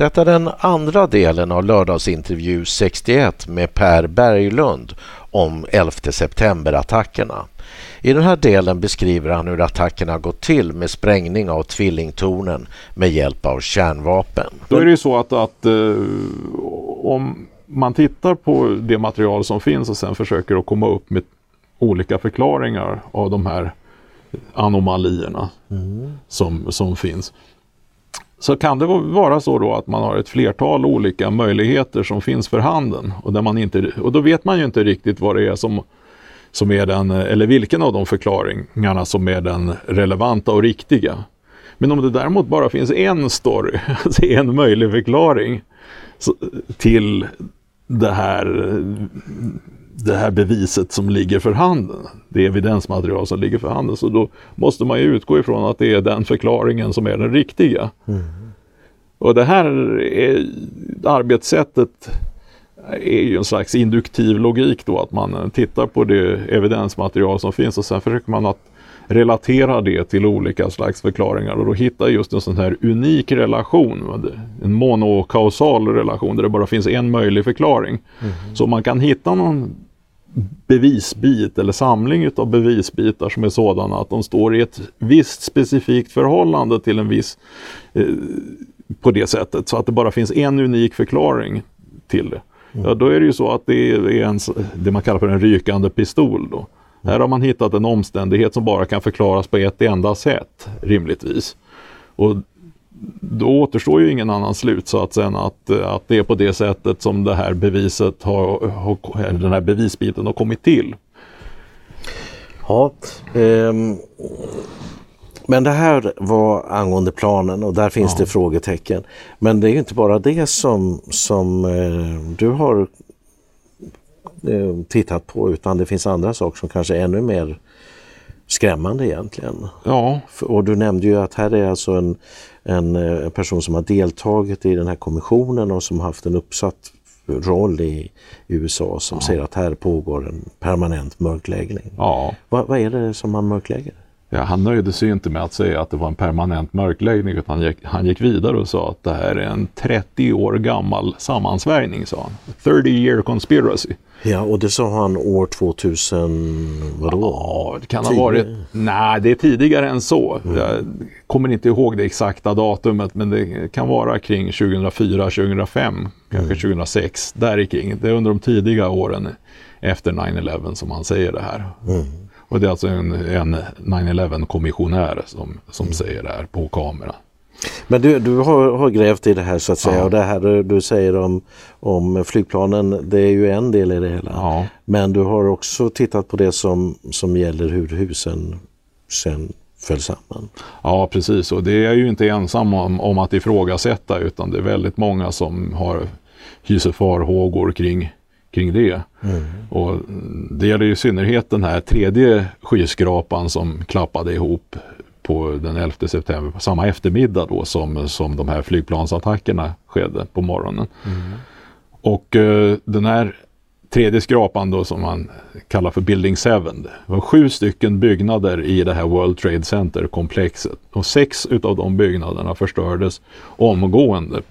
Detta är den andra delen av lördagsintervju 61 med Per Berglund om 11 september-attackerna. I den här delen beskriver han hur attackerna gått till med sprängning av tvillingtornen med hjälp av kärnvapen. Då är det ju så att, att uh, om man tittar på det material som finns och sen försöker att komma upp med olika förklaringar av de här anomalierna mm. som, som finns. Så kan det vara så då att man har ett flertal olika möjligheter som finns för handen och, där man inte, och då vet man ju inte riktigt vad det är som, som är den, eller vilken av de förklaringarna som är den relevanta och riktiga. Men om det däremot bara finns en story, alltså en möjlig förklaring till det här det här beviset som ligger för handen. Det evidensmaterial som ligger för handen. Så då måste man ju utgå ifrån att det är den förklaringen som är den riktiga. Mm. Och det här är, arbetssättet är ju en slags induktiv logik då att man tittar på det evidensmaterial som finns och sen försöker man att relatera det till olika slags förklaringar och då hittar just en sån här unik relation, en monokausal relation där det bara finns en möjlig förklaring. Mm. Så man kan hitta någon bevisbit eller samling utav bevisbitar som är sådana att de står i ett visst specifikt förhållande till en viss eh, på det sättet så att det bara finns en unik förklaring till det. Mm. Ja, då är det ju så att det är en, det man kallar för en rykande pistol. Då. Mm. Här har man hittat en omständighet som bara kan förklaras på ett enda sätt rimligtvis. Och då återstår ju ingen annan slutsats än att, att det är på det sättet som det här beviset har, har den här bevisbiten har kommit till. Ja, um, men det här var angående planen och där finns ja. det frågetecken. Men det är inte bara det som, som eh, du har eh, tittat på utan det finns andra saker som kanske är ännu mer skrämmande egentligen. Ja. Och du nämnde ju att här är alltså en, en, en, eh, person som har deltagit i den här kommissionen och som haft en uppsatt roll i USA som ja. säger att här pågår en permanent mörkläggning. Ja. Va, vad är det som man mörklägger? Ja, han nöjde sig inte med att säga att det var en permanent mörkläggning utan han gick, han gick vidare och sa att det här är en 30 år gammal sammansvärjning, sa han. 30 year conspiracy. Ja, och det sa han år 2000, vadå? Ja, det kan ha varit, nej det är tidigare än så. Mm. Jag kommer inte ihåg det exakta datumet men det kan vara kring 2004, 2005, mm. kanske 2006, där kring. Det är under de tidiga åren efter 9-11 som han säger det här. Mm. Och det är alltså en, en 9-11 kommissionär som, som mm. säger det här på kamera. Men du, du har, har, grävt i det här så att säga ja. och det här du säger om, om flygplanen det är ju en del i det hela. Ja. Men du har också tittat på det som, som gäller hur husen sen föll samman. Ja precis och det är jag ju inte ensam om, om att ifrågasätta utan det är väldigt många som har hyser farhågor kring kring det. Mm. Och det gäller i synnerhet den här tredje skyskrapan som klappade ihop på den 11 september, på samma eftermiddag då som, som de här flygplansattackerna skedde på morgonen. Mm. Och uh, den här tredje skrapan då som man kallar för Building 7. Det var sju stycken byggnader i det här World Trade Center-komplexet. Och sex utav de byggnaderna förstördes omgående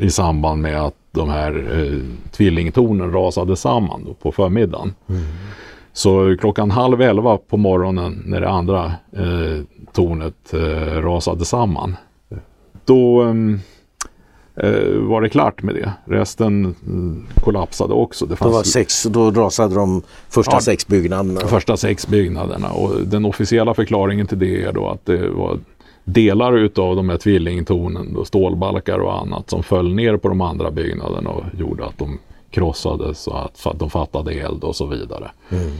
i samband med att de här eh, tvillingtornen rasade samman på förmiddagen. Mm. Så klockan halv elva på morgonen när det andra eh, tornet eh, rasade samman. Då ehm, eh, var det klart med det. Resten mm, kollapsade också. Det fanns... då, var sex, då rasade de första ja, sex byggnaderna? Första sex byggnaderna och den officiella förklaringen till det är då att det var delar utav de här tvillingtornen, då, stålbalkar och annat som föll ner på de andra byggnaderna och gjorde att de krossades och att de fattade eld och så vidare. Mm.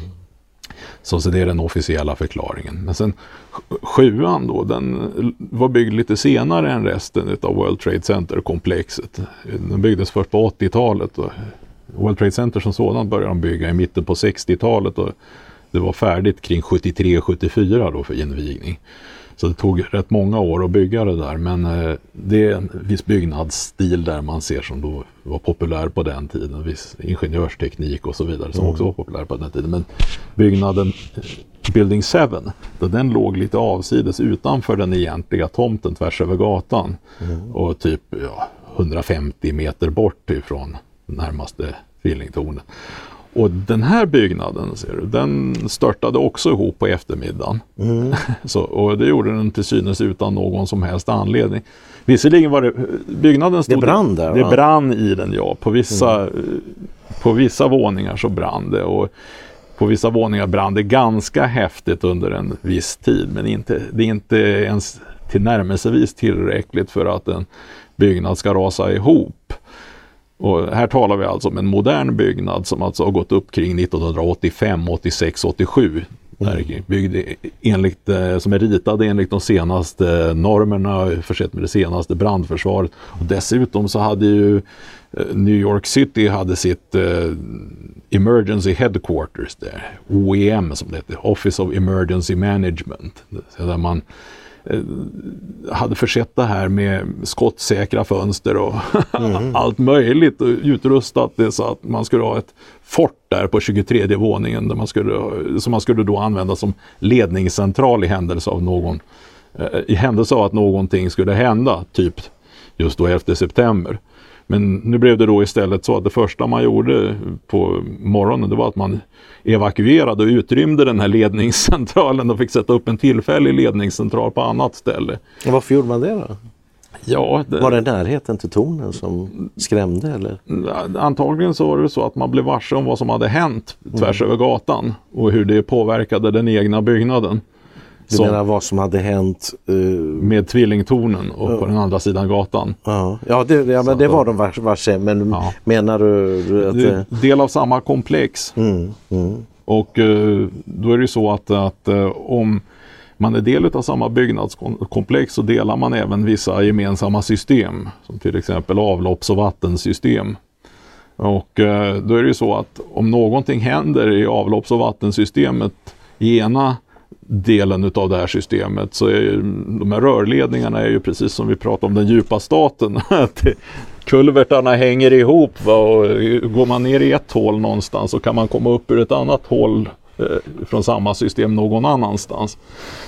Så, så det är den officiella förklaringen. Men sen sjuan då, den var byggd lite senare än resten utav World Trade Center-komplexet. Den byggdes först på 80-talet. Och World Trade Center som sådant började de bygga i mitten på 60-talet och det var färdigt kring 73-74 då för invigning. Så det tog rätt många år att bygga det där men eh, det är en viss byggnadsstil där man ser som då var populär på den tiden. Viss ingenjörsteknik och så vidare som mm. också var populär på den tiden. Men byggnaden eh, Building 7, den låg lite avsides utanför den egentliga tomten tvärs över gatan. Mm. Och typ ja, 150 meter bort ifrån närmaste tvillingtornet. Och den här byggnaden, ser du, den störtade också ihop på eftermiddagen. Mm. Så, och det gjorde den till synes utan någon som helst anledning. Visserligen var det byggnaden stod... Det brann där? Det va? brann i den, ja. På vissa, mm. på vissa våningar så brann det. Och på vissa våningar brann det ganska häftigt under en viss tid. Men inte, det är inte ens tillnärmelsevis tillräckligt för att en byggnad ska rasa ihop. Och här talar vi alltså om en modern byggnad som alltså har gått upp kring 1985, 86, 87. Mm. Byggd enligt, eh, som är ritad enligt de senaste normerna, försett med det senaste brandförsvaret. Och dessutom så hade ju eh, New York City hade sitt Emergency Headquarters där, OEM som det heter, Office of Emergency Management. Där man Eh, hade försett det här med skottsäkra fönster och mm. allt möjligt och utrustat det så att man skulle ha ett fort där på 23 våningen där man skulle, som man skulle då använda som ledningscentral i händelse av någon eh, i händelse av att någonting skulle hända, typ just då 11 september. Men nu blev det då istället så att det första man gjorde på morgonen det var att man evakuerade och utrymde den här ledningscentralen och fick sätta upp en tillfällig ledningscentral på annat ställe. Och varför gjorde man det då? Ja, det... Var det närheten till tornen som skrämde eller? Antagligen så var det så att man blev varse om vad som hade hänt tvärs mm. över gatan och hur det påverkade den egna byggnaden. Du som, menar vad som hade hänt? Uh, med tvillingtornen och uh, på den andra sidan gatan. Uh, ja, det, ja men det var de varse. Var men menar du att... Det, del av samma komplex. Mm, mm. Och uh, då är det så att, att uh, om man är del av samma byggnadskomplex så delar man även vissa gemensamma system. Som till exempel avlopps och vattensystem. Och då är det ju så att om någonting händer i avlopps och vattensystemet i ena delen utav det här systemet så är de här rörledningarna är ju precis som vi pratade om den djupa staten. Kulvertarna hänger ihop va? och går man ner i ett hål någonstans så kan man komma upp ur ett annat hål eh, från samma system någon annanstans.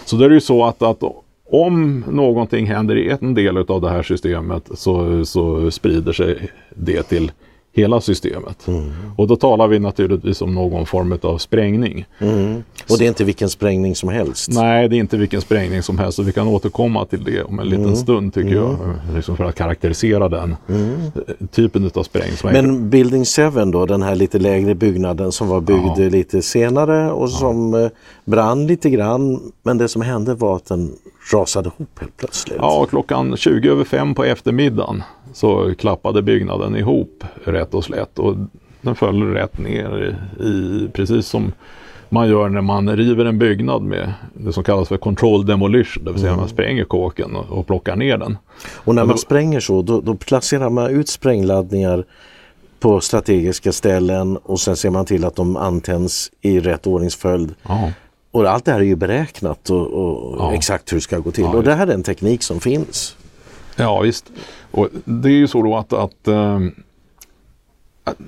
Så det är ju så att, att om någonting händer i en del av det här systemet så, så sprider sig det till hela systemet. Mm. Och då talar vi naturligtvis om någon form av sprängning. Mm. Och det är inte vilken sprängning som helst? Nej, det är inte vilken sprängning som helst och vi kan återkomma till det om en liten mm. stund tycker jag. Mm. Liksom för att karaktärisera den mm. typen av sprängning. Men. Building 7 då, den här lite lägre byggnaden som var byggd ja. lite senare och som ja. Eh, brann lite grann. Men det som hände var att den rasade ihop helt plötsligt. Ja, klockan 20 över 5 på eftermiddagen så klappade byggnaden ihop rätt och slätt och den föll rätt ner i, precis som man gör när man river en byggnad med det som kallas för control demolition, det vill säga mm. man spränger kåken och, och plockar ner den. Och när man spränger så, då, då placerar man ut sprängladdningar på strategiska ställen och sen ser man till att de antänds i rätt ordningsföljd. Ja. Och allt det här är ju beräknat och, och ja. exakt hur det ska gå till. Ja, och det här är en teknik som finns. Ja visst. Och det är ju så då att, att eh,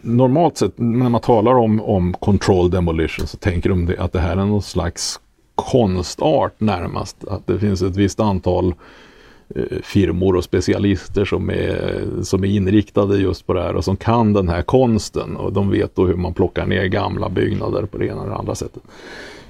normalt sett när man talar om, om control demolition så tänker de det, att det här är någon slags konstart närmast. Att det finns ett visst antal eh, firmor och specialister som är, som är inriktade just på det här och som kan den här konsten och de vet då hur man plockar ner gamla byggnader på det ena eller andra sättet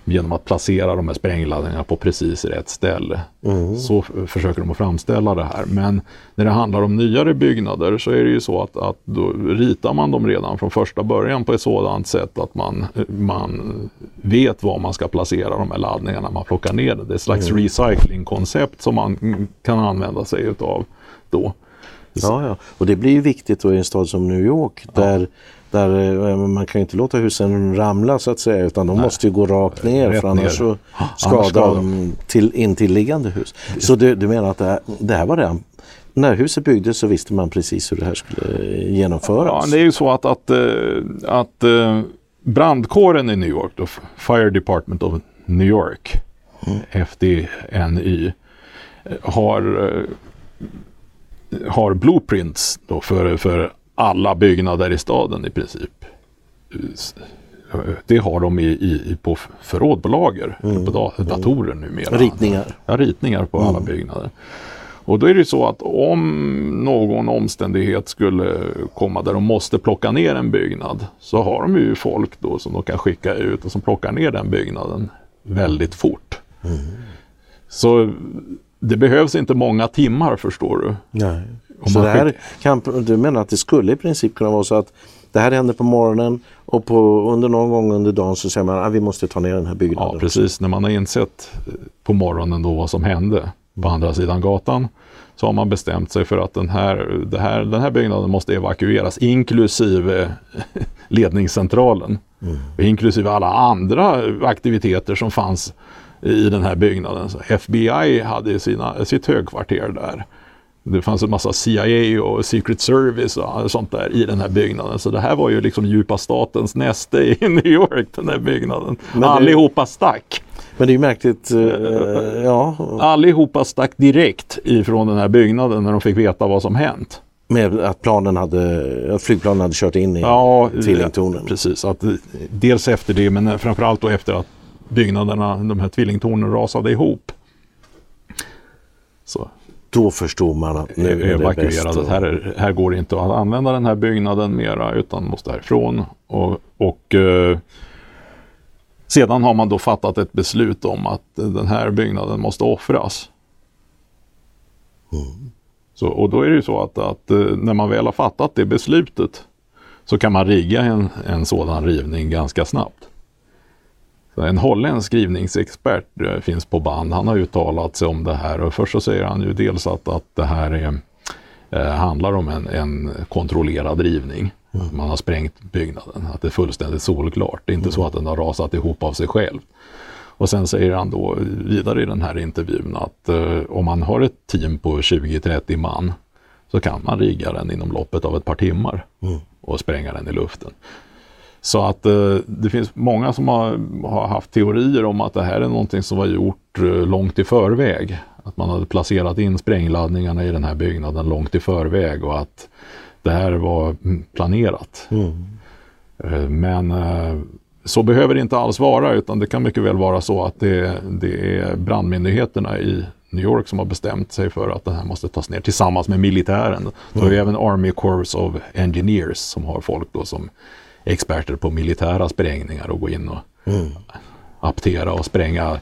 genom att placera de här sprängladdningarna på precis rätt ställe. Mm. Så försöker de att framställa det här. Men när det handlar om nyare byggnader så är det ju så att, att då ritar man dem redan från första början på ett sådant sätt att man, man vet var man ska placera de här laddningarna man plockar ner det. Det är ett slags mm. recyclingkoncept som man kan använda sig utav då. Ja, ja, och det blir ju viktigt då i en stad som New York där ja där eh, man kan inte låta husen ramla så att säga utan de Nej. måste ju gå rakt ner Rätt för annars ner. så skadar de till intilliggande hus. Så du, du menar att det här, det här var redan när huset byggdes så visste man precis hur det här skulle genomföras? Ja, det är ju så att, att, eh, att eh, brandkåren i New York, då, Fire Department of New York, mm. FDNY, har, har blueprints då för, för alla byggnader i staden i princip. Det har de i, i på förråd på lager, mm. på datorer numera. Ritningar. Ja, ritningar på mm. alla byggnader. Och då är det så att om någon omständighet skulle komma där de måste plocka ner en byggnad så har de ju folk då som de kan skicka ut och som plockar ner den byggnaden väldigt fort. Mm. Så det behövs inte många timmar förstår du. Nej. Så det här kan, du menar att det skulle i princip kunna vara så att det här händer på morgonen och på, under någon gång under dagen så säger man att ah, vi måste ta ner den här byggnaden. Ja precis, när man har insett på morgonen då vad som hände på andra sidan gatan så har man bestämt sig för att den här, här, den här byggnaden måste evakueras inklusive ledningscentralen. Mm. Inklusive alla andra aktiviteter som fanns i den här byggnaden. Så FBI hade sina, sitt högkvarter där. Det fanns en massa CIA och Secret Service och sånt där i den här byggnaden. Så det här var ju liksom djupa statens näste i New York, den här byggnaden. Men Allihopa stack. Men det är ju märkligt. Uh, ja. Allihopa stack direkt ifrån den här byggnaden när de fick veta vad som hänt. Med att, planen hade, att flygplanen hade kört in i ja, tvillingtornen? Ja, precis. Att, dels efter det men framförallt då efter att byggnaderna, de här tvillingtornen rasade ihop. Så. Då förstod man att nu är det bäst. Här, här går det inte att använda den här byggnaden mera utan måste härifrån. Och, och eh, sedan har man då fattat ett beslut om att den här byggnaden måste offras. Mm. Så, och då är det ju så att, att, eh, när man väl har fattat det beslutet så kan man rigga en, en sådan rivning ganska snabbt. En holländsk skrivningsexpert eh, finns på band. Han har uttalat sig om det här och först så säger han ju dels att, att det här är, eh, handlar om en, en kontrollerad rivning. Mm. Man har sprängt byggnaden, att det är fullständigt solklart. Det är inte mm. så att den har rasat ihop av sig själv. Och sen säger han då vidare i den här intervjun att eh, om man har ett team på 20-30 man så kan man rigga den inom loppet av ett par timmar mm. och spränga den i luften. Så att eh, det finns många som har, har, haft teorier om att det här är någonting som var gjort eh, långt i förväg. Att man hade placerat in sprängladdningarna i den här byggnaden långt i förväg och att det här var mm, planerat. Mm. Eh, men eh, så behöver det inte alls vara utan det kan mycket väl vara så att det, det är brandmyndigheterna i New York som har bestämt sig för att den här måste tas ner tillsammans med militären. Då har vi mm. även Army Corps of Engineers som har folk då som experter på militära sprängningar och gå in och mm. aptera och spränga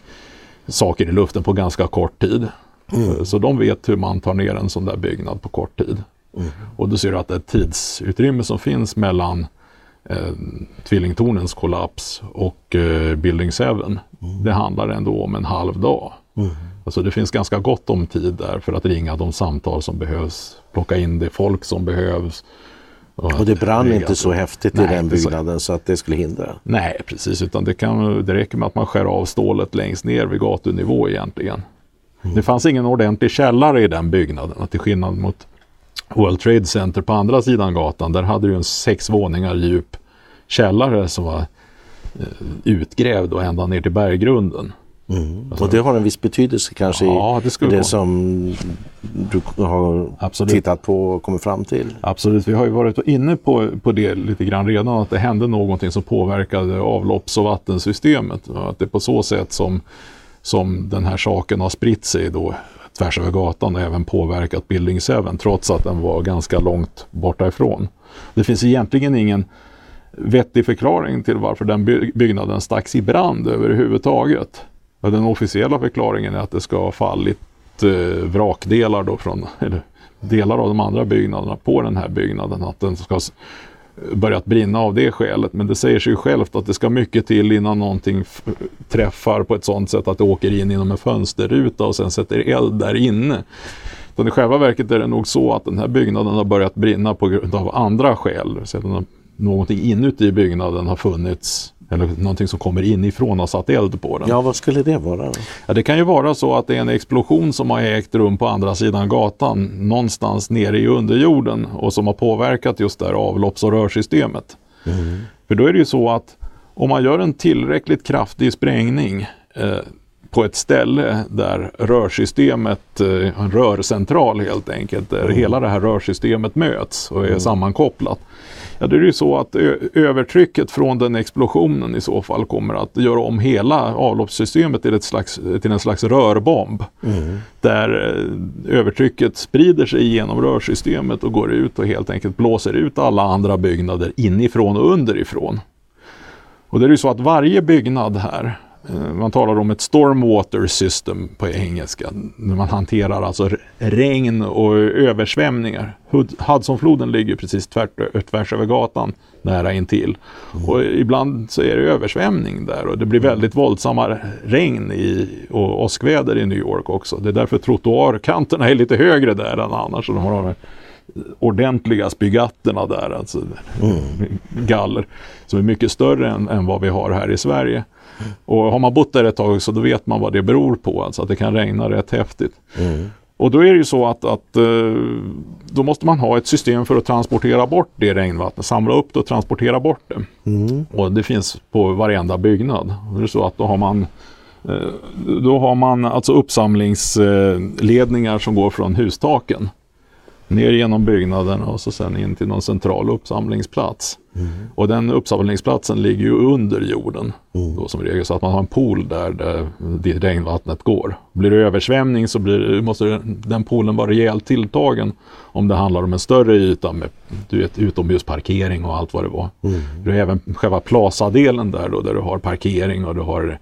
saker i luften på ganska kort tid. Mm. Så de vet hur man tar ner en sån där byggnad på kort tid. Mm. Och då ser du att det tidsutrymme som finns mellan eh, tvillingtornens kollaps och eh, Building 7, mm. det handlar ändå om en halv dag. Mm. Alltså det finns ganska gott om tid där för att ringa de samtal som behövs, plocka in det folk som behövs, och, det brann inte så häftigt nej, i den byggnaden så. så. att det skulle hindra? Nej, precis. Utan det, kan, det räcker med att man skär av stålet längst ner vid gatunivå egentligen. Mm. Det fanns ingen ordentlig källare i den byggnaden, till skillnad mot World Trade Center på andra sidan gatan. Där hade du en sex våningar djup källare som var eh, utgrävd och ända ner till berggrunden. Mm. Alltså, och det har en viss betydelse kanske ja, det i det som du har Absolut. tittat på och kommit fram till? Absolut, vi har ju varit inne på, på det lite grann redan, att det hände någonting som påverkade avlopps och vattensystemet. Att det är på så sätt som, som den här saken har spritt sig då tvärs över gatan och även påverkat 7 trots att den var ganska långt borta ifrån. Det finns egentligen ingen vettig förklaring till varför den byggnaden stacks i brand överhuvudtaget. Den officiella förklaringen är att det ska ha fallit eh, vrakdelar då från, eller delar av de andra byggnaderna på den här byggnaden. Att den ska eh, börjat brinna av det skälet. Men det säger sig självt att det ska mycket till innan någonting träffar på ett sådant sätt att det åker in genom en fönsterruta och sen sätter eld där inne. Men i själva verket är det nog så att den här byggnaden har börjat brinna på grund av andra skäl. Så att någonting inuti byggnaden har funnits eller någonting som kommer inifrån har satt eld på den. Ja, vad skulle det vara? Ja, det kan ju vara så att det är en explosion som har ägt rum på andra sidan gatan någonstans nere i underjorden och som har påverkat just det här avlopps och rörsystemet. Mm. För då är det ju så att om man gör en tillräckligt kraftig sprängning eh, på ett ställe där rörsystemet, eh, en rörcentral helt enkelt, där mm. hela det här rörsystemet möts och är mm. sammankopplat Ja, det är ju så att övertrycket från den explosionen i så fall kommer att göra om hela avloppssystemet till, ett slags, till en slags rörbomb. Mm. Där eh, övertrycket sprider sig genom rörsystemet och går ut och helt enkelt blåser ut alla andra byggnader inifrån och underifrån. Och det är ju så att varje byggnad här man talar om ett stormwater system på engelska. När man hanterar alltså regn och översvämningar. Hudsonfloden ligger precis tvärt, tvärs över gatan nära intill. Mm. Och ibland så är det översvämning där och det blir väldigt våldsamma regn i, och åskväder i New York också. Det är därför trottoarkanterna är lite högre där än annars. Och de har de ordentliga spygatterna där, alltså mm. galler, som är mycket större än, än vad vi har här i Sverige. Och har man bott där ett tag så då vet man vad det beror på, alltså att det kan regna rätt häftigt. Mm. Och då är det ju så att, att eh, då måste man ha ett system för att transportera bort det regnvattnet, samla upp det och transportera bort det. Mm. Och det finns på varenda byggnad. Det är så att då har man eh, då har man alltså uppsamlingsledningar som går från hustaken ner genom byggnaden och så sen in till någon central uppsamlingsplats. Mm. Och den uppsamlingsplatsen ligger ju under jorden mm. då som regel så att man har en pool där, där det regnvattnet går. Blir det översvämning så blir, måste den poolen vara rejält tilltagen om det handlar om en större yta med du vet, utomhusparkering och allt vad det var. Mm. Du har även själva plasadelen där då där du har parkering och du har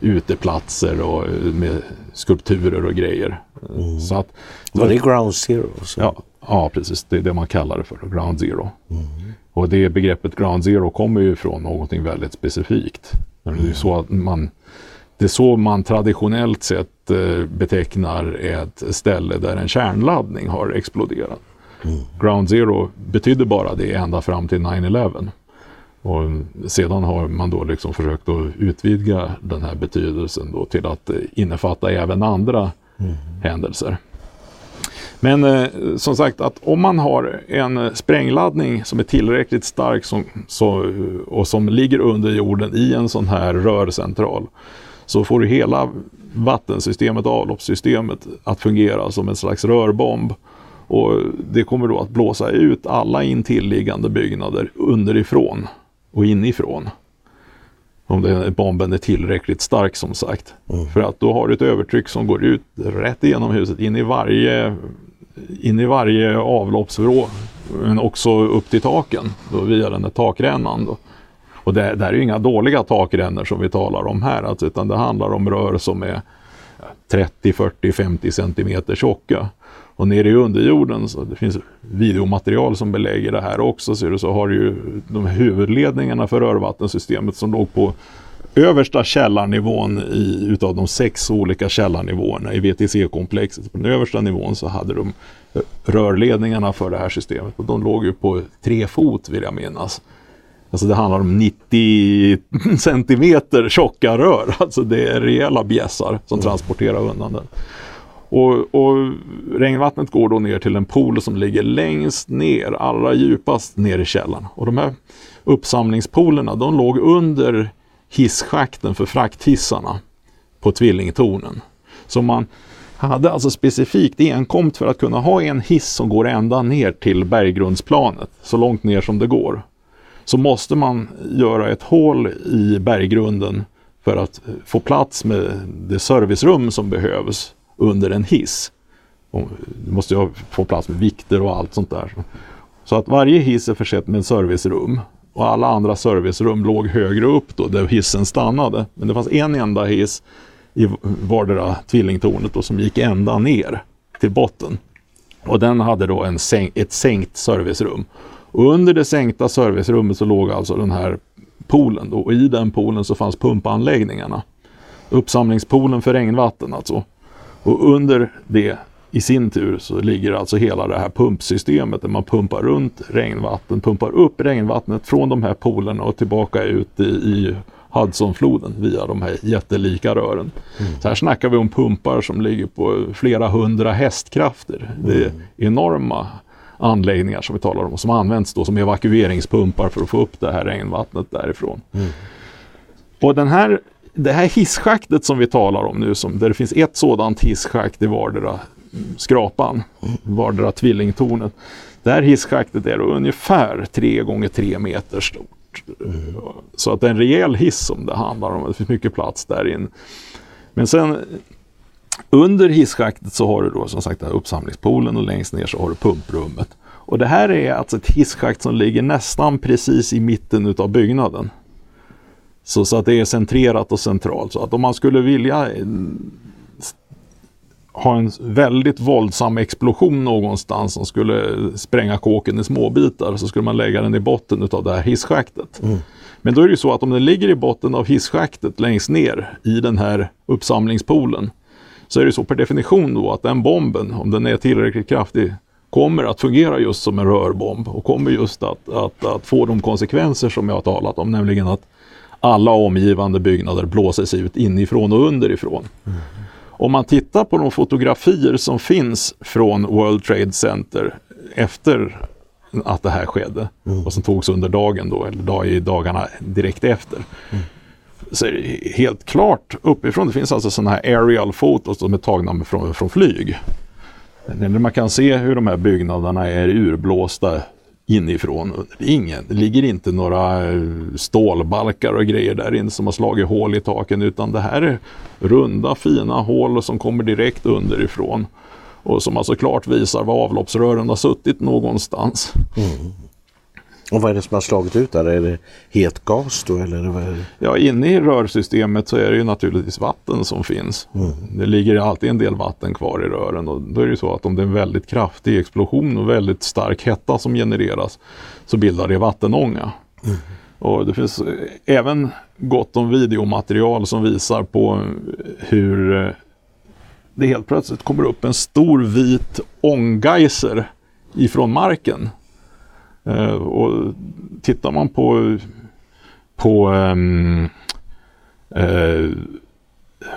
uteplatser och med skulpturer och grejer. Mm. Så att, var det ground zero? Så. Ja, Ja, precis. Det är det man kallar det för, ground zero. Mm. Och det begreppet ground zero kommer ju från någonting väldigt specifikt. Mm. Det, är så att man, det är så man traditionellt sett eh, betecknar ett ställe där en kärnladdning har exploderat. Mm. Ground zero betyder bara det ända fram till 9-11. Och sedan har man då liksom försökt att utvidga den här betydelsen då till att innefatta även andra mm. händelser. Men eh, som sagt att om man har en sprängladdning som är tillräckligt stark som, så, och som ligger under jorden i en sån här rörcentral så får du hela vattensystemet, avloppssystemet att fungera som en slags rörbomb. Och det kommer då att blåsa ut alla intilliggande byggnader underifrån och inifrån. Om den, bomben är tillräckligt stark som sagt. Mm. För att då har du ett övertryck som går ut rätt igenom huset in i varje in i varje avloppsvrå, men också upp till taken då, via den där takrännan. Då. Och det, det är ju inga dåliga takrännor som vi talar om här, alltså, utan det handlar om rör som är 30, 40, 50 centimeter tjocka. Och nere i underjorden, så det finns videomaterial som belägger det här också, så, så har du ju de huvudledningarna för rörvattensystemet som låg på översta källarnivån i, utav de sex olika källarnivåerna i VTC-komplexet. På den översta nivån så hade de eh, rörledningarna för det här systemet och de låg ju på tre fot vill jag minnas. Alltså det handlar om 90 centimeter tjocka rör, alltså det är rejäla bjässar som mm. transporterar undan den. Och, och, regnvattnet går då ner till en pool som ligger längst ner, allra djupast ner i källan. Och de här uppsamlingspolerna, de låg under hisschakten för frakthissarna på tvillingtornen. Så man hade alltså specifikt enkomt för att kunna ha en hiss som går ända ner till berggrundsplanet, så långt ner som det går. Så måste man göra ett hål i berggrunden för att få plats med det servicerum som behövs under en hiss. Du måste ju få plats med vikter och allt sånt där. Så att varje hiss är försett med ett servicerum och alla andra servicerum låg högre upp då, där hissen stannade. Men det fanns en enda hiss i vardera tvillingtornet då, som gick ända ner till botten. Och den hade då en sänk, ett sänkt servicerum. Och under det sänkta servicerummet så låg alltså den här poolen då, och i den poolen så fanns pumpanläggningarna. Uppsamlingspoolen för regnvatten alltså. Och under det i sin tur så ligger alltså hela det här pumpsystemet där man pumpar runt regnvatten, pumpar upp regnvattnet från de här polerna och tillbaka ut i, i Hudsonfloden via de här jättelika rören. Mm. Så här snackar vi om pumpar som ligger på flera hundra hästkrafter. Det är mm. enorma anläggningar som vi talar om och som används då som evakueringspumpar för att få upp det här regnvattnet därifrån. Mm. Och den här, det här hisschaktet som vi talar om nu, som, där det finns ett sådant hisschakt i vardera skrapan, vardera tvillingtornet. Det här hisschaktet är ungefär 3 gånger 3 meter stort. Så att det är en rejäl hiss som det handlar om. Det finns mycket plats där in. Men sen under hisschaktet så har du då som sagt uppsamlingspoolen och längst ner så har du pumprummet. Och det här är alltså ett hisschakt som ligger nästan precis i mitten utav byggnaden. Så, så att det är centrerat och centralt. Så att om man skulle vilja eh, ha en väldigt våldsam explosion någonstans som skulle spränga kåken i småbitar så skulle man lägga den i botten utav det här hisschaktet. Mm. Men då är det ju så att om den ligger i botten av hisschaktet längst ner i den här uppsamlingspoolen så är det så per definition då att den bomben, om den är tillräckligt kraftig, kommer att fungera just som en rörbomb och kommer just att, att, att få de konsekvenser som jag har talat om, nämligen att alla omgivande byggnader blåses ut inifrån och underifrån. Mm. Om man tittar på de fotografier som finns från World Trade Center efter att det här skedde mm. och som togs under dagen då, eller dag, i dagarna direkt efter. Mm. Så är det helt klart uppifrån, det finns alltså sådana här aerial fotos som är tagna från, från flyg. Man kan se hur de här byggnaderna är urblåsta inifrån. Ingen, det ligger inte några eh, stålbalkar och grejer där inne som har slagit hål i taken utan det här är runda fina hål som kommer direkt underifrån och som alltså klart visar var avloppsrören har suttit någonstans. Mm. Och vad är det som har slagit ut där? Är det het gas då? Eller? Ja, inne i rörsystemet så är det ju naturligtvis vatten som finns. Mm. Det ligger alltid en del vatten kvar i rören och då är det så att om det är en väldigt kraftig explosion och väldigt stark hetta som genereras så bildar det vattenånga. Mm. Och det finns även gott om videomaterial som visar på hur det helt plötsligt kommer upp en stor vit ånggeiser ifrån marken Eh, och tittar man på, på um,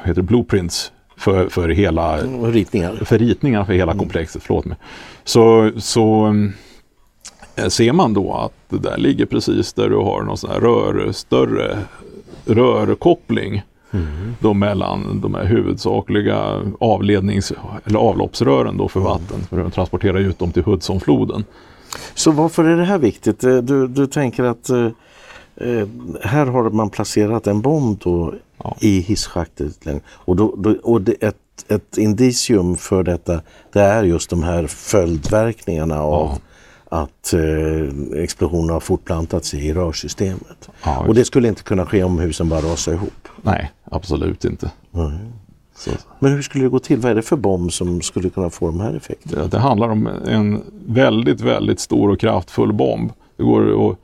heter blueprints för, för hela ritningar. för ritningar för hela mm. komplexet, förlåt mig. Så, så um, ser man då att det där ligger precis där du har någon sån här rör, större rörkoppling mm. då mellan de här huvudsakliga avlednings eller avloppsrören då för mm. vatten för att transportera ut dem till Hudsonfloden. Så varför är det här viktigt? Eh, du, du tänker att eh, eh, här har man placerat en bomb då ja. i hisschaktet. Och, då, då, och det, ett, ett indicium för detta det är just de här följdverkningarna av ja. att eh, explosionen har fortplantat sig i rörsystemet. Ja, och det skulle inte kunna ske om husen bara rasar ihop? Nej, absolut inte. Mm. Så. Men hur skulle det gå till? Vad är det för bomb som skulle kunna få de här effekterna? Det, det handlar om en väldigt, väldigt stor och kraftfull bomb. Det går att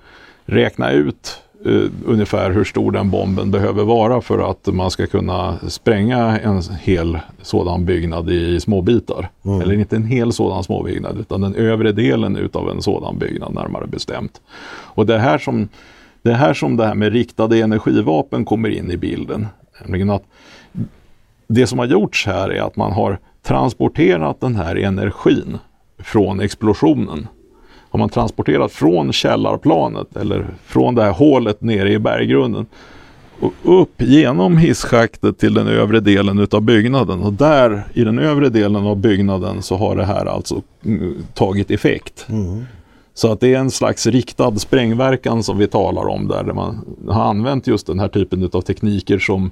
räkna ut Uh, ungefär hur stor den bomben behöver vara för att man ska kunna spränga en hel sådan byggnad i småbitar. Mm. Eller inte en hel sådan småbyggnad utan den övre delen utav en sådan byggnad närmare bestämt. Och det är här som det, här som det här med riktade energivapen kommer in i bilden. Nämligen att det som har gjorts här är att man har transporterat den här energin från explosionen. Har man transporterat från källarplanet eller från det här hålet nere i berggrunden och upp genom hisschaktet till den övre delen utav byggnaden och där i den övre delen av byggnaden så har det här alltså mm, tagit effekt. Mm. Så att det är en slags riktad sprängverkan som vi talar om där, där man har använt just den här typen av tekniker som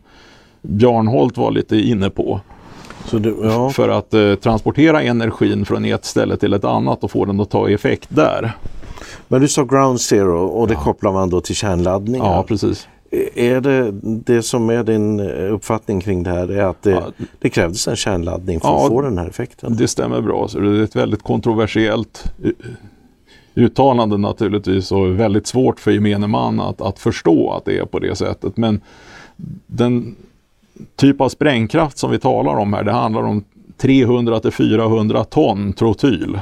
Bjarnholt var lite inne på. Det, ja. För att eh, transportera energin från ett ställe till ett annat och få den att ta effekt där. Men du sa ground zero och det ja. kopplar man då till kärnladdningar. Ja, precis. Är det det som är din eh, uppfattning kring det här, är att det, ja. det krävdes en kärnladdning för att få den här effekten? Det stämmer bra. Så det är ett väldigt kontroversiellt eh, uttalande naturligtvis och väldigt svårt för gemene man att, att förstå att det är på det sättet. Men den typ av sprängkraft som vi talar om här, det handlar om 300 till 400 ton trotyl.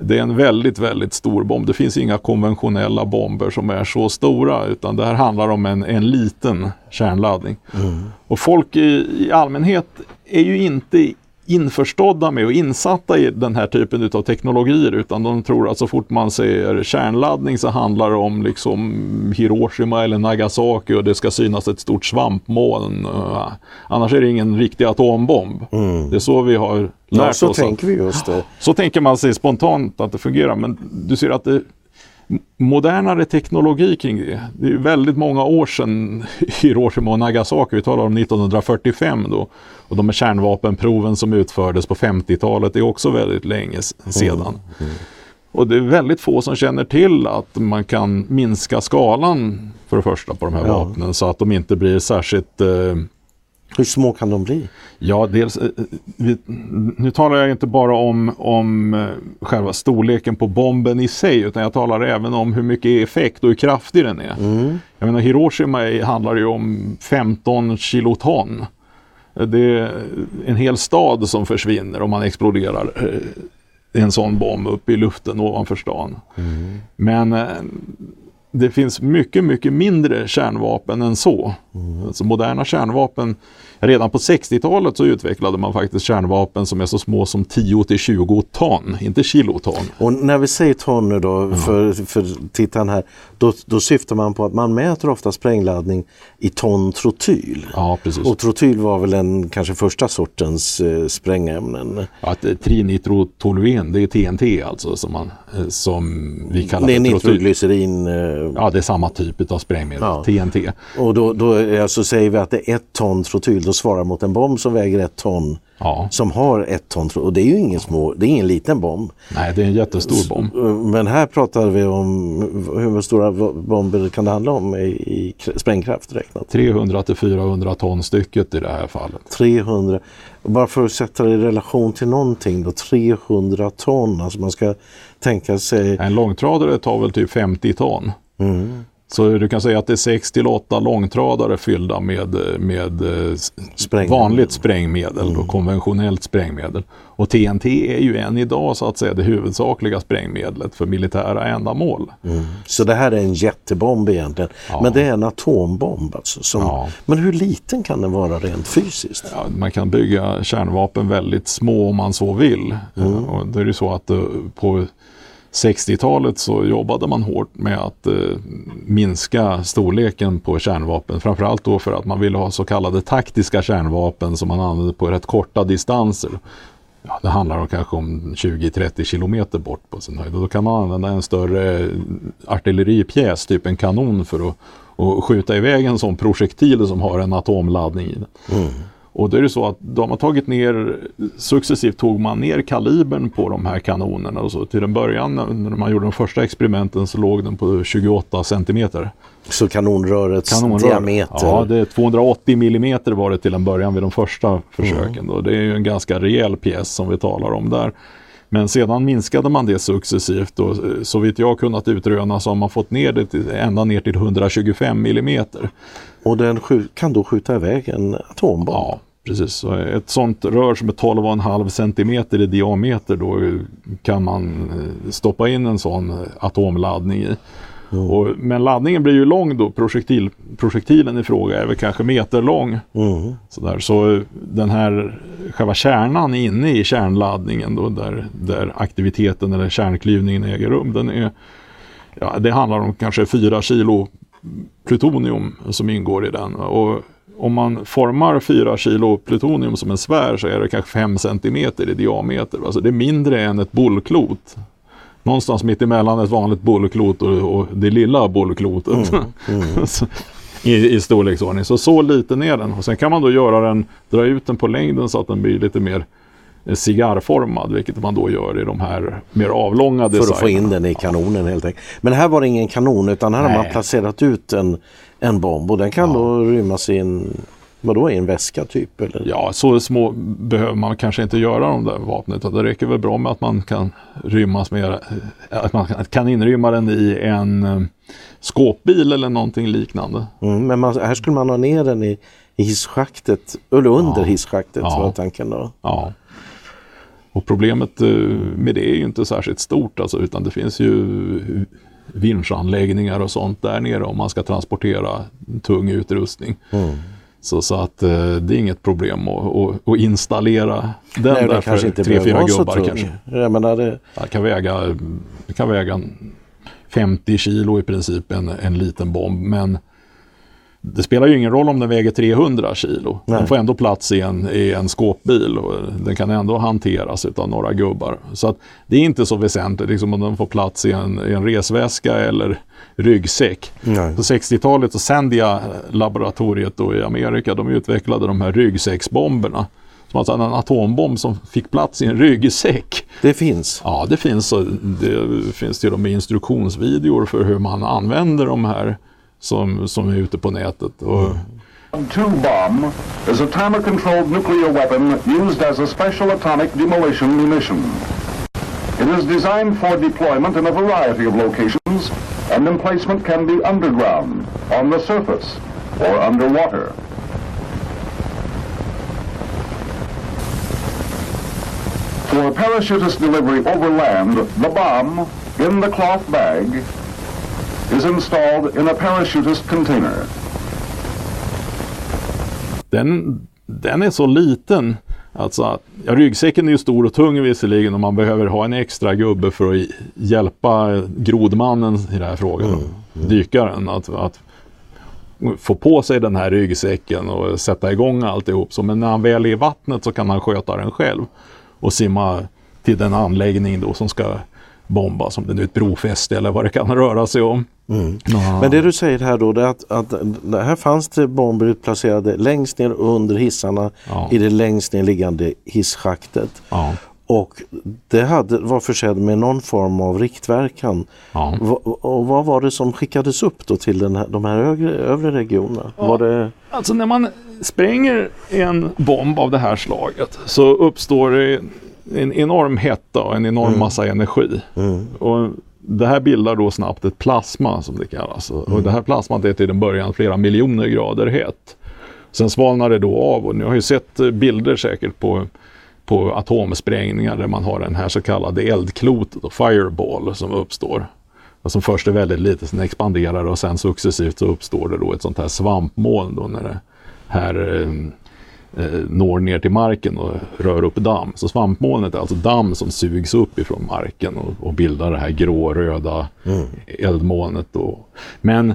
Det är en väldigt, väldigt stor bomb. Det finns inga konventionella bomber som är så stora utan det här handlar om en, en liten kärnladdning. Mm. Och folk i, i, allmänhet är ju inte införstådda med och insatta i den här typen av teknologier utan de tror att så fort man säger kärnladdning så handlar det om liksom Hiroshima eller Nagasaki och det ska synas ett stort svampmoln. Uh, annars är det ingen riktig atombomb. Mm. Det är så vi har lärt ja, så oss. Tänker vi just det. Så tänker man sig spontant att det fungerar men du ser att det modernare teknologi kring det. Det är väldigt många år sedan Hiroshima och Nagasaki, vi talar om 1945 då. Och de kärnvapenproven som utfördes på 50-talet är också väldigt länge sedan. Mm. Mm. Och det är väldigt få som känner till att man kan minska skalan för det första på de här ja. vapnen så att de inte blir särskilt eh, hur små kan de bli? Ja, dels, eh, vi, nu talar jag inte bara om, om eh, själva storleken på bomben i sig utan jag talar även om hur mycket effekt och hur kraftig den är. Mm. Jag menar Hiroshima handlar ju om 15 kiloton. Det är en hel stad som försvinner om man exploderar eh, en sån bomb upp i luften ovanför stan. Mm. Men det finns mycket, mycket mindre kärnvapen än så. Mm. Alltså moderna kärnvapen Redan på 60-talet så utvecklade man faktiskt kärnvapen som är så små som 10 till 20 ton, inte kiloton. Och när vi säger ton nu då, för, för tittaren här, då, då syftar man på att man mäter ofta sprängladdning i ton trotyl. Ja, precis. Och trotyl var väl den kanske första sortens eh, sprängämnen. Ja, trinitrotoluen, det är TNT alltså som, man, eh, som vi kallar det. är nitroglycerin. Eh, ja, det är samma typ av sprängmedel, ja. TNT. Och då, då alltså säger vi att det är ett ton trotyl då svarar mot en bomb som väger ett ton. Ja. Som har ett ton och det är ju ingen, små, det är ingen liten bomb. Nej, det är en jättestor bomb. Men här pratar vi om hur stora bomber kan det handla om i, i sprängkraft räknat? 300 till 400 ton stycket i det här fallet. 300, bara för att sätta det i relation till någonting då, 300 ton, alltså man ska tänka sig... En långtradare tar väl typ 50 ton. Mm. Så du kan säga att det är 6 till 8 långtradare fyllda med, med eh, Spräng. vanligt sprängmedel, mm. konventionellt sprängmedel. Och TNT är ju än idag så att säga det huvudsakliga sprängmedlet för militära ändamål. Mm. Så det här är en jättebomb egentligen. Ja. Men det är en atombomb alltså. Som, ja. Men hur liten kan den vara rent fysiskt? Ja, man kan bygga kärnvapen väldigt små om man så vill. Mm. Och det är ju så att eh, på 60-talet så jobbade man hårt med att eh, minska storleken på kärnvapen. Framförallt då för att man ville ha så kallade taktiska kärnvapen som man använde på rätt korta distanser. Ja, det handlar om kanske om 20-30 kilometer bort på sin höjd. Och då kan man använda en större eh, artilleripjäs, typ en kanon för att och skjuta iväg en sån projektil som har en atomladdning i den. Mm. Och då är det så att de har tagit ner, successivt tog man ner kalibern på de här kanonerna. Och så till en början när man gjorde de första experimenten så låg den på 28 centimeter. Så kanonrörets Kanonrör. diameter? Ja, det är 280 millimeter var det till en början vid de första försöken. Mm. Då. Det är ju en ganska rejäl pjäs som vi talar om där. Men sedan minskade man det successivt och så vitt jag kunnat utröna så har man fått ner det till, ända ner till 125 millimeter. Och den kan då skjuta iväg en atombomb? Ja, Precis, så ett sånt rör som är 12,5 cm i diameter då kan man eh, stoppa in en sån atomladdning i. Mm. Och, men laddningen blir ju lång då, projektil, projektilen i fråga är väl kanske meterlång. Mm. Så, så den här själva kärnan inne i kärnladdningen då, där, där aktiviteten eller kärnklyvningen äger rum, den är, ja, det handlar om kanske 4 kilo plutonium som ingår i den. Och om man formar 4 kilo plutonium som en sfär så är det kanske 5 centimeter i diameter. Alltså det är mindre än ett bollklot. Någonstans mitt emellan ett vanligt bollklot och, och det lilla bollklotet. Mm, mm. I, I storleksordning. Så så liten är den. Och sen kan man då göra den, dra ut den på längden så att den blir lite mer eh, cigarrformad, vilket man då gör i de här mer avlånga designerna. För att få in den i kanonen helt enkelt. Men här var det ingen kanon utan här Nej. har man placerat ut en en bomb och den kan ja. då rymmas i en Vadå, i en väska typ? Eller? Ja, så små behöver man kanske inte göra de där vapnet. Det räcker väl bra med att man kan rymmas med, eh, att man kan inrymma den i en eh, skåpbil eller någonting liknande. Mm, men man, här skulle man ha ner den i, i hisschaktet, eller under ja. hisschaktet ja. var tanken då. Ja. Och problemet eh, med det är ju inte särskilt stort alltså, utan det finns ju vinschanläggningar och sånt där nere om man ska transportera tung utrustning. Mm. Så, så att eh, det är inget problem att, att, att installera den Nej, där för tre, fyra gubbar. Kanske. Jag menar det, Det kan väga, det kan väga 50 kilo i princip en, en liten bomb. Men det spelar ju ingen roll om den väger 300 kilo. Nej. Den får ändå plats i en, i en skåpbil och den kan ändå hanteras av några gubbar. Så att det är inte så väsentligt liksom om den får plats i en, i en resväska eller ryggsäck. Nej. På 60-talet så Sandia-laboratoriet i Amerika, de utvecklade de här ryggsäcksbomberna. Som alltså en atombomb som fick plats i en ryggsäck. det finns. Ja, det finns, det finns till och med instruktionsvideor för hur man använder de här som, som är ute på nätet. Och, mm. 2 bomb is a timer-controlled nuclear weapon used as a special atomic demolition munition. It is designed for deployment in a variety of locations, and emplacement can be underground, on the surface, or underwater. For parachutist delivery over land, the bomb, in the cloth bag, is installed in a parachutist container. den, den är så liten. Alltså, ja, ryggsäcken är ju stor och tung visserligen och man behöver ha en extra gubbe för att hjälpa grodmannen i den här frågan, dykaren, att, att få på sig den här ryggsäcken och sätta igång alltihop. Så, men när han väl är i vattnet så kan han sköta den själv och simma till den anläggning då som ska bombas, om det nu är ett brofäste eller vad det kan röra sig om. Ja. Men det du säger här då, det är att, att det här fanns det bomber utplacerade längst ner under hissarna Ja. i det längst ner liggande hisschaktet. Ja. Och det hade, var försedd med någon form av riktverkan. Ja. Va- Och vad var det som skickades upp då till den här, de här övre, övre regionerna? Var det, Alltså när man spränger en bomb av det här slaget så uppstår det en enorm hetta och en enorm massa energi. Och det här bildar då snabbt ett plasma som det kallas. Och det här plasmat är till en början flera miljoner grader hett. Sen svalnar det då av och ni har ju sett eh, bilder säkert på, på atomsprängningar där man har den här så kallade eldklotet och fireball som uppstår. Och som först är väldigt litet, sen expanderar det och sen successivt så uppstår det då ett sånt här svampmoln då när det här eh, når ner till marken och rör upp damm. Så svampmolnet är alltså damm som sugs upp ifrån marken och, och bildar det här grå-röda eldmolnet. Då. Men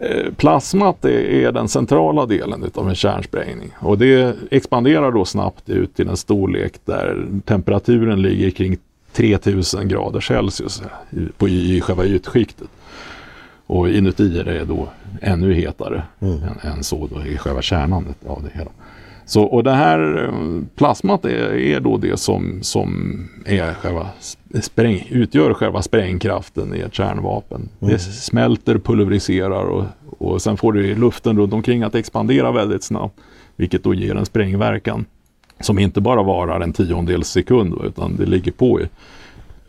eh, plasmat är, är den centrala delen av en kärnsprängning och det expanderar då snabbt ut till en storlek där temperaturen ligger kring 3000 grader Celsius i, på, i själva ytskiktet. Och inuti är det då ännu hetare än, än så då i själva kärnan av det hela. Så, och det här eh, plasmat är, är då det som, som är själva spräng, utgör själva sprängkraften i ett kärnvapen. Det smälter, pulveriserar och, och sen får det i luften runt omkring att expandera väldigt snabbt. Vilket då ger en sprängverkan som inte bara varar en tiondels sekund utan det ligger på i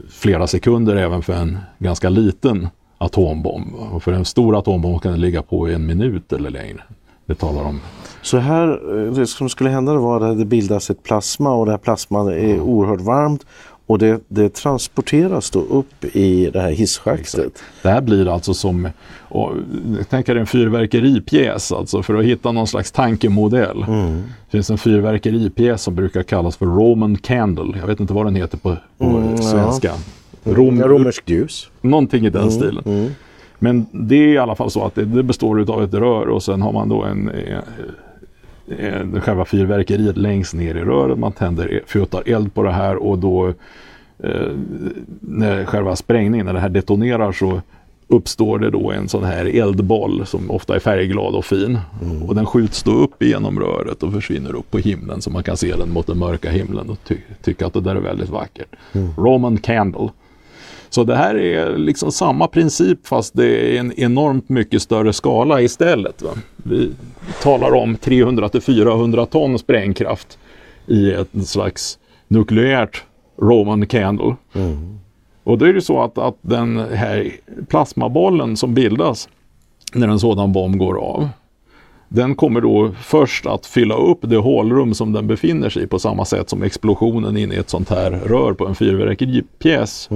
flera sekunder även för en ganska liten atombomb. Och för en stor atombomb kan det ligga på i en minut eller längre. Det talar om så här, eh, det som skulle hända var att det bildas ett plasma och det här plasmat är oerhört varmt och det, det transporteras då upp i det här hisschaktet. Det här blir alltså som, och, jag tänker en fyrverkeripjäs alltså för att hitta någon slags tankemodell. Det finns en fyrverkeripjäs som brukar kallas för Roman Candle. Jag vet inte vad den heter på, på Mm, ja. svenska. Rom, Romerskt ljus. Någonting i den stilen. Men det är i alla fall så att det, det består av ett rör och sen har man då en, en, en själva fyrverkeriet längst ner i röret. Man tänder, fötar eld på det här och då eh, när själva sprängningen, när det här detonerar så uppstår det då en sån här eldboll som ofta är färgglad och fin. Och den skjuts då upp genom röret och försvinner upp på himlen så man kan se den mot den mörka himlen och ty tycka att det där är väldigt vackert. Roman Candle. Så det här är liksom samma princip fast det är en enormt mycket större skala istället. Va? Vi talar om 300 till 400 ton sprängkraft i ett slags nukleärt Roman Candle. Och då är det så att, att den här plasmabollen som bildas när en sådan bomb går av den kommer då först att fylla upp det hålrum som den befinner sig i på samma sätt som explosionen inne i ett sånt här rör på en fyrverkeripjäs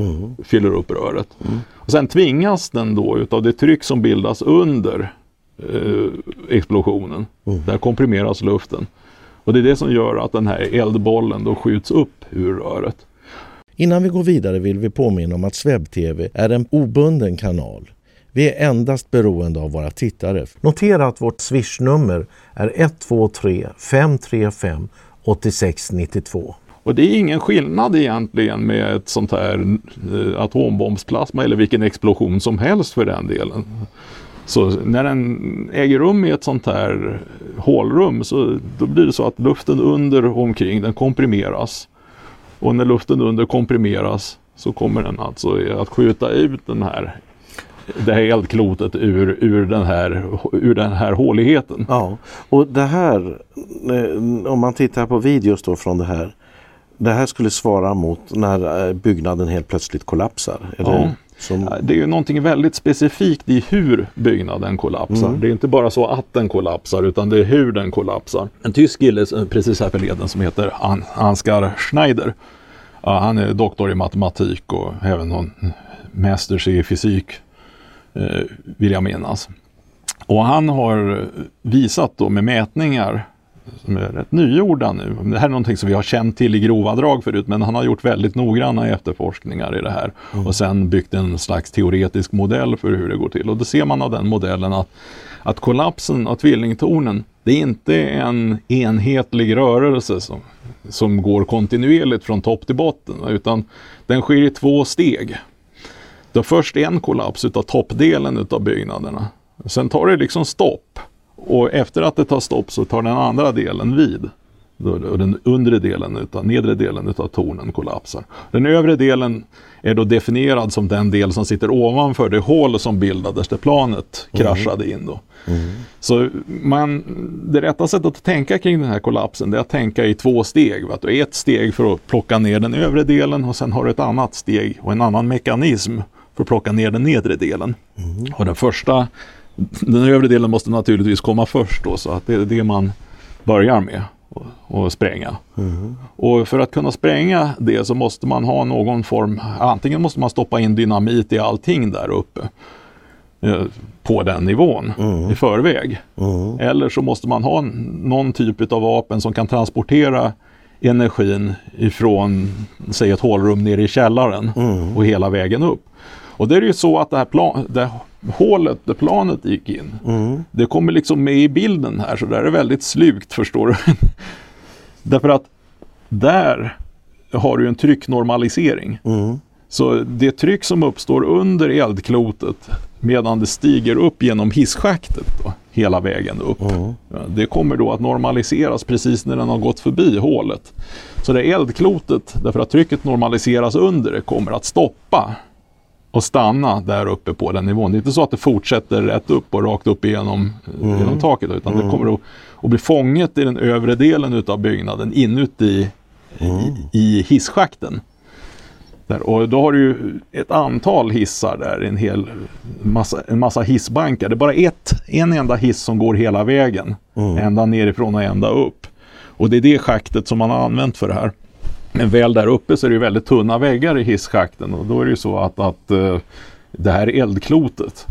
fyller upp röret. Och sen tvingas den då utav det tryck som bildas under eh, explosionen. Där komprimeras luften. Och det är det som gör att den här eldbollen då skjuts upp ur röret. Innan vi går vidare vill vi påminna om att SvebTV är en obunden kanal. Vi är endast beroende av våra tittare. Notera att vårt swishnummer är 123 535 8692. Och det är ingen skillnad egentligen med ett sånt här eh, atombombsplasma eller vilken explosion som helst för den delen. Så när den äger rum i ett sånt här hålrum så då blir det så att luften under och omkring den komprimeras. Och när luften under komprimeras så kommer den alltså att skjuta ut den här, det här eldklotet ur, ur, den här, ur den här håligheten. Ja, och det här, eh, om man tittar på videos då från det här. Det här skulle svara mot när eh, byggnaden helt plötsligt kollapsar. Är Ja. det som, Det är ju någonting väldigt specifikt i hur byggnaden kollapsar. Mm. Det är inte bara så att den kollapsar utan det är hur den kollapsar. En tysk kille eh, precis här förleden som heter An- Ansgar Schneider. Ja, han är doktor i matematik och även någon masters i fysik vill jag minnas. Och han har visat då med mätningar som är rätt nygjorda nu. Det här är någonting som vi har känt till i grova drag förut men han har gjort väldigt noggranna efterforskningar i det här och sen byggt en slags teoretisk modell för hur det går till. Och då ser man av den modellen att, att kollapsen av tvillingtornen det är inte en enhetlig rörelse som, som går kontinuerligt från topp till botten utan den sker i två steg. Du har först en kollaps utav toppdelen utav byggnaderna. Sen tar det liksom stopp. Och efter att det tar stopp så tar den andra delen vid. Den undre delen, utav, nedre delen utav tornen kollapsar. Den övre delen är då definierad som den del som sitter ovanför det hål som bildades där planet kraschade in. Då. Så man, det rätta sättet att tänka kring den här kollapsen det är att tänka i två steg. Va? Du ett steg för att plocka ner den övre delen och sen har du ett annat steg och en annan mekanism för att plocka ner den nedre delen. Och den första, den övre delen måste naturligtvis komma först då så att det är det man börjar med och, spränga. Och för att kunna spränga det så måste man ha någon form, antingen måste man stoppa in dynamit i allting där uppe eh, på den nivån i förväg. Eller så måste man ha någon typ av vapen som kan transportera energin ifrån, säg ett hålrum ner i källaren och hela vägen upp. Och det är ju så att det här plan, det hålet där planet gick in, det kommer liksom med i bilden här så där är väldigt slukt förstår du. Därför att där har du en trycknormalisering. Så det tryck som uppstår under eldklotet medan det stiger upp genom hisschaktet då, hela vägen upp. Ja, Det kommer då att normaliseras precis när den har gått förbi hålet. Så det eldklotet, därför att trycket normaliseras under det, kommer att stoppa och stanna där uppe på den nivån. Det är inte så att det fortsätter rätt upp och rakt upp igenom, genom taket utan det kommer att, att bli fånget i den övre delen utav byggnaden inuti i, i hisschakten. Där, och då har du ju ett antal hissar där, en hel massa, en massa hissbankar. Det är bara ett, en enda hiss som går hela vägen, ända nerifrån och ända upp. Och det är det schaktet som man har använt för det här. Men väl där uppe så är det väldigt tunna väggar i hisschakten och då är det ju så att, att eh, det här eldklotet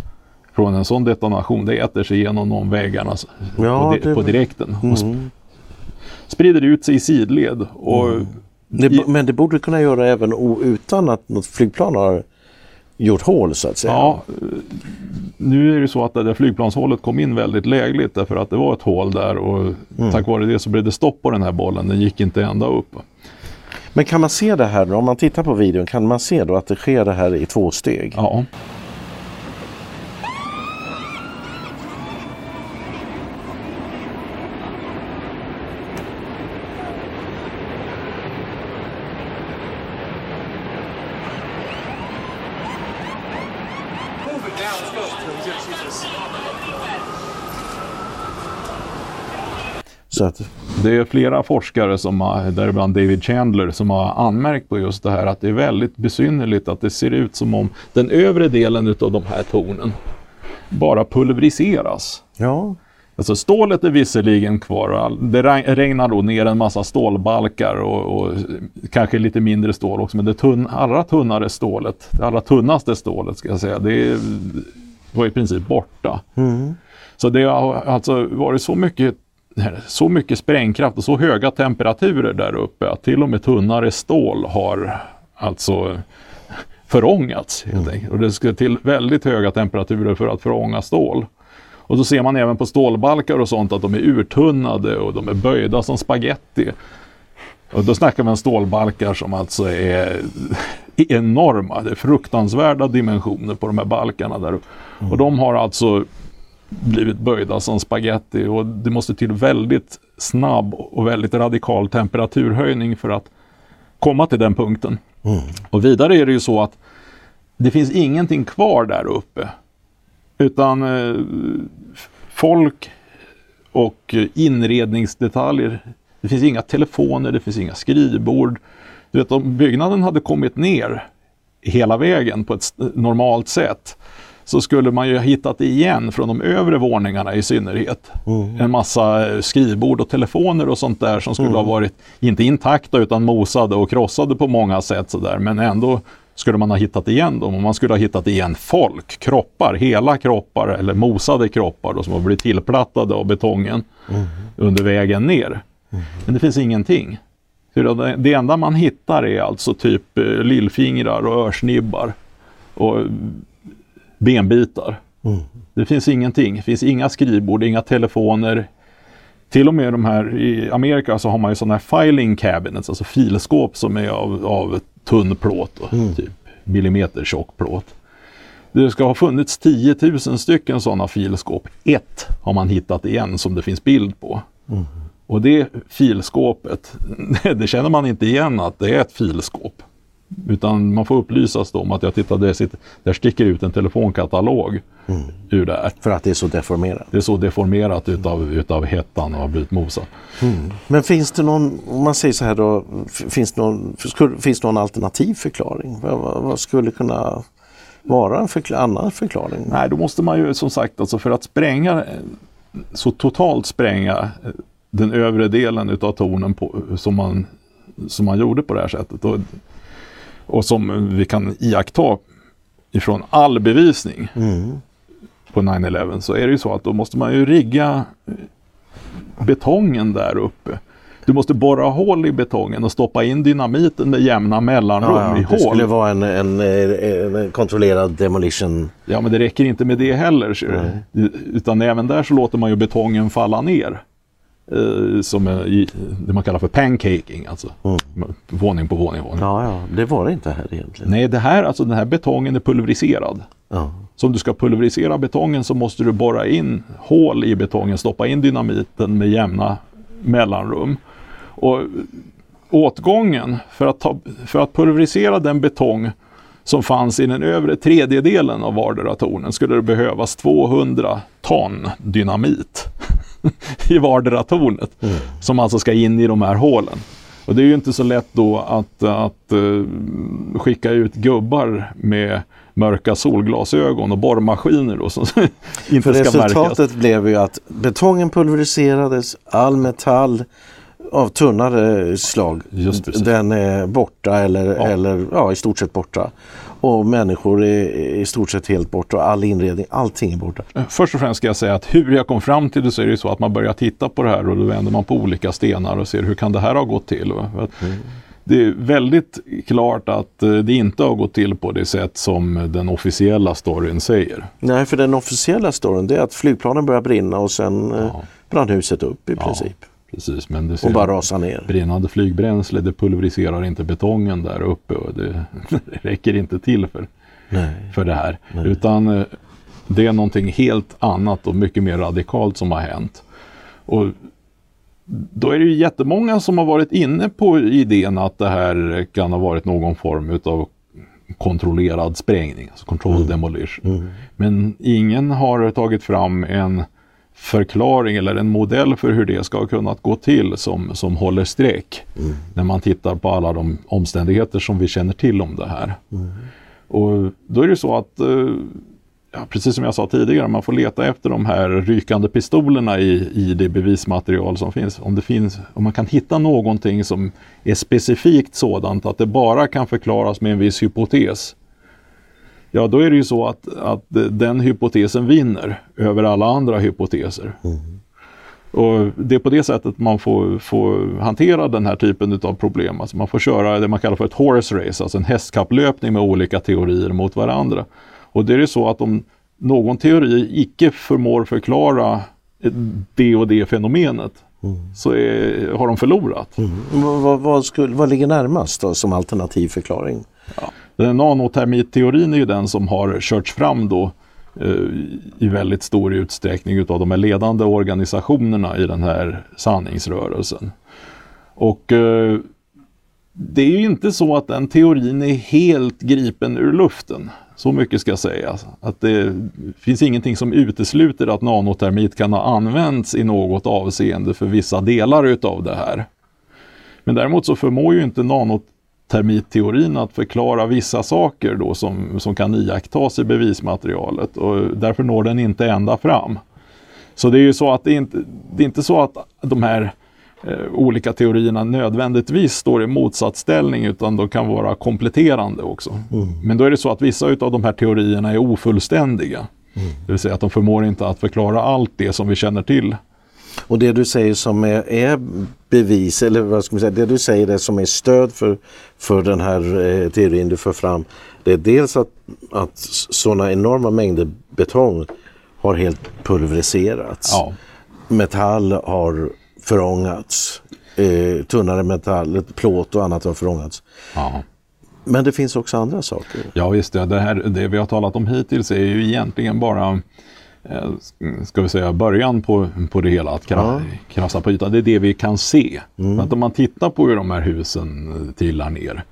från en sån detonation, det äter sig igenom de väggarna Ja, på, det- på direkten. Och sp- sprider ut sig i sidled. Och det, i- men det borde kunna göra även utan att något flygplan har gjort hål så att säga. Ja, nu är det så att det där flygplanshålet kom in väldigt lägligt därför att det var ett hål där och tack vare det så blev det stopp på den här bollen. Den gick inte ända upp. Men kan man se det här då? Om man tittar på videon, kan man se då att det sker det här i två steg? Ja. Det är flera forskare, som har, däribland David Chandler, som har anmärkt på just det här att det är väldigt besynnerligt att det ser ut som om den övre delen utav de här tornen bara pulveriseras. ja, Alltså stålet är visserligen kvar det reg- regnar då ner en massa stålbalkar och, och kanske lite mindre stål också. Men det tunn, allra tunnare stålet, det allra tunnaste stålet ska jag säga, det var i princip borta. Så det har alltså varit så mycket, så mycket sprängkraft och så höga temperaturer där uppe att till och med tunnare stål har alltså förångats. Enkelt. Och det ska till väldigt höga temperaturer för att förånga stål. Och då ser man även på stålbalkar och sånt att de är urtunnade och de är böjda som spaghetti. Och då snackar om stålbalkar som alltså är enorma. Det är fruktansvärda dimensioner på de här balkarna där. Och de har alltså blivit böjda som spaghetti och det måste till väldigt snabb och väldigt radikal temperaturhöjning för att komma till den punkten. Och vidare är det ju så att det finns ingenting kvar där uppe. Utan eh, folk och inredningsdetaljer. Det finns inga telefoner, det finns inga skrivbord. Du vet, om byggnaden hade kommit ner hela vägen på ett normalt sätt så skulle man ju ha hittat igen från de övre våningarna i synnerhet. En massa eh, skrivbord och telefoner och sånt där som skulle ha varit, inte intakta utan mosade och krossade på många sätt sådär. Men ändå skulle man ha hittat igen dem och man skulle ha hittat igen folk, kroppar, hela kroppar eller mosade kroppar då, som har blivit tillplattade av betongen under vägen ner. Men det finns ingenting. Det enda man hittar är alltså typ eh, lillfingrar och örsnibbar och benbitar. Det finns ingenting. Det finns inga skrivbord, inga telefoner. Till och med de här i Amerika så har man ju sådana här filing cabinets, alltså filskåp som är av, av tunn plåt, då, typ millimeter tjock plåt. Det ska ha funnits 10 000 stycken sådana filskåp. Ett har man hittat igen som det finns bild på. Och det filskåpet, det känner man inte igen att det är ett filskåp. Utan man får upplysas då om att jag tittade, där, sitter, där sticker ut en telefonkatalog ur det här. För att det är så deformerat. Det är så deformerat utav, utav hettan och har blivit mosat. Men finns det någon, om man säger så här då, finns det någon, skulle, finns det någon alternativ förklaring? Vad, vad, skulle kunna vara en förkla- annan förklaring? Nej, då måste man ju som sagt, alltså för att spränga, så totalt spränga eh, den övre delen utav tornen på, som, man, som man gjorde på det här sättet. Och, och som vi kan iaktta ifrån all bevisning på 9-11 så är det ju så att då måste man ju rigga betongen där uppe. Du måste borra hål i betongen och stoppa in dynamiten med jämna mellanrum Ja, i ja, hål. det skulle vara en, en, en, en kontrollerad demolition. Ja, men det räcker inte med det heller. ser du. Utan även där så låter man ju betongen falla ner. Eh, som är i, det man kallar för pancaking, alltså våning på våning. våning. Ja, ja, det var det inte här egentligen. Nej, det här, alltså den här betongen är pulveriserad. Ja. Så om du ska pulverisera betongen så måste du borra in hål i betongen, stoppa in dynamiten med jämna mellanrum. Och åtgången för att, ta, för att pulverisera den betong som fanns i den övre tredjedelen av vardera tornen skulle det behövas 200 ton dynamit i vardera tornet. Som alltså ska in i de här hålen. Och det är ju inte så lätt då att, att eh, skicka ut gubbar med mörka solglasögon och borrmaskiner då, som inte För ska märkas. resultatet blev ju att betongen pulveriserades, all metall av tunnare slag, den är borta eller, eller ja, i stort sett borta. Och människor är i stort sett helt borta och all inredning, allting är borta. Först och främst ska jag säga att hur jag kom fram till det så är det ju så att man börjar titta på det här och då vänder man på olika stenar och ser hur kan det här ha gått till. att Det är väldigt klart att eh, det inte har gått till på det sätt som den officiella storyn säger. Nej, för den officiella storyn det är att flygplanen börjar brinna och sen eh, brann huset upp i princip. Precis, men det ser Och bara rasa ner. brinnande flygbränsle det pulveriserar inte betongen där uppe och det, det räcker inte till för, Nej. för det här. Utan eh, det är någonting helt annat och mycket mer radikalt som har hänt. Och då är det ju jättemånga som har varit inne på idén att det här kan ha varit någon form av kontrollerad sprängning, alltså controlled demolition. Men ingen har tagit fram en förklaring eller en modell för hur det ska ha kunnat gå till som, som håller streck när man tittar på alla de omständigheter som vi känner till om det här. Och då är det så att eh, ja, precis som jag sa tidigare, man får leta efter de här rykande pistolerna i, i det bevismaterial som finns. Om, det finns. om man kan hitta någonting som är specifikt sådant att det bara kan förklaras med en viss hypotes. Ja då är det ju så att, att den hypotesen vinner över alla andra hypoteser. Och Det är på det sättet man får, får hantera den här typen av problem. Alltså man får köra det man kallar för ett horse race, alltså en hästkapplöpning med olika teorier mot varandra. Och det är så att om någon teori icke förmår förklara det och det fenomenet mm. så är, har de förlorat. Mm. Vad, vad, skulle, vad ligger närmast då, som alternativ förklaring? Ja. Eh, den nanotermitteorin är ju den som har körts fram då eh, i väldigt stor utsträckning utav de här ledande organisationerna i den här sanningsrörelsen. Och eh, det är ju inte så att den teorin är helt gripen ur luften. Så mycket ska sägas. Att det finns ingenting som utesluter att nanotermit kan ha använts i något avseende för vissa delar utav det här. Men däremot så förmår ju inte nanotermitteorin att förklara vissa saker då som, som kan iakttas i bevismaterialet och därför når den inte ända fram. Så det är ju så att det inte det är inte så att de här eh, olika teorierna nödvändigtvis står i motsatsställning utan de kan vara kompletterande också. Mm. Men då är det så att vissa av de här teorierna är ofullständiga. Mm. Det vill säga att de förmår inte att förklara allt det som vi känner till. Och det du säger som är, är bevis, eller vad ska man säga, det du säger är som är stöd för, för den här eh, teorin du för fram, det är dels att, att sådana enorma mängder betong har helt pulveriserats. Ja. Metall har förångats. Eh, tunnare metall, plåt och annat har förångats. Ja. Men det finns också andra saker. Ja visst, det, här, det vi har talat om hittills är ju egentligen bara ska vi säga, början på, på det hela, att kra, ja. krasa på ytan. Det är det vi kan se. Mm. Att om man tittar på hur de här husen trillar ner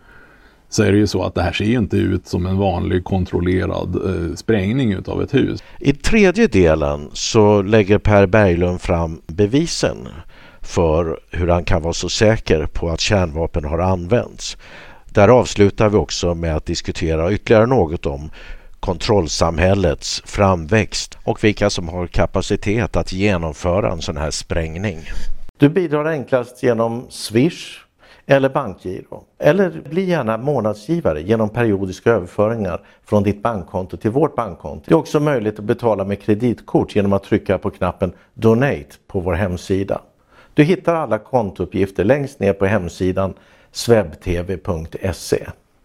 så är det ju så att det här ser inte ut som en vanlig kontrollerad eh, sprängning utav ett hus. I tredje delen så lägger Per Berglund fram bevisen för hur han kan vara så säker på att kärnvapen har använts. Där avslutar vi också med att diskutera ytterligare något om kontrollsamhällets framväxt och vilka som har kapacitet att genomföra en sån här sprängning. Du bidrar enklast genom Swish eller bankgiro. Eller bli gärna månadsgivare genom periodiska överföringar från ditt bankkonto till vårt bankkonto. Det är också möjligt att betala med kreditkort genom att trycka på knappen Donate på vår hemsida. Du hittar alla kontouppgifter längst ner på hemsidan swebtv.se.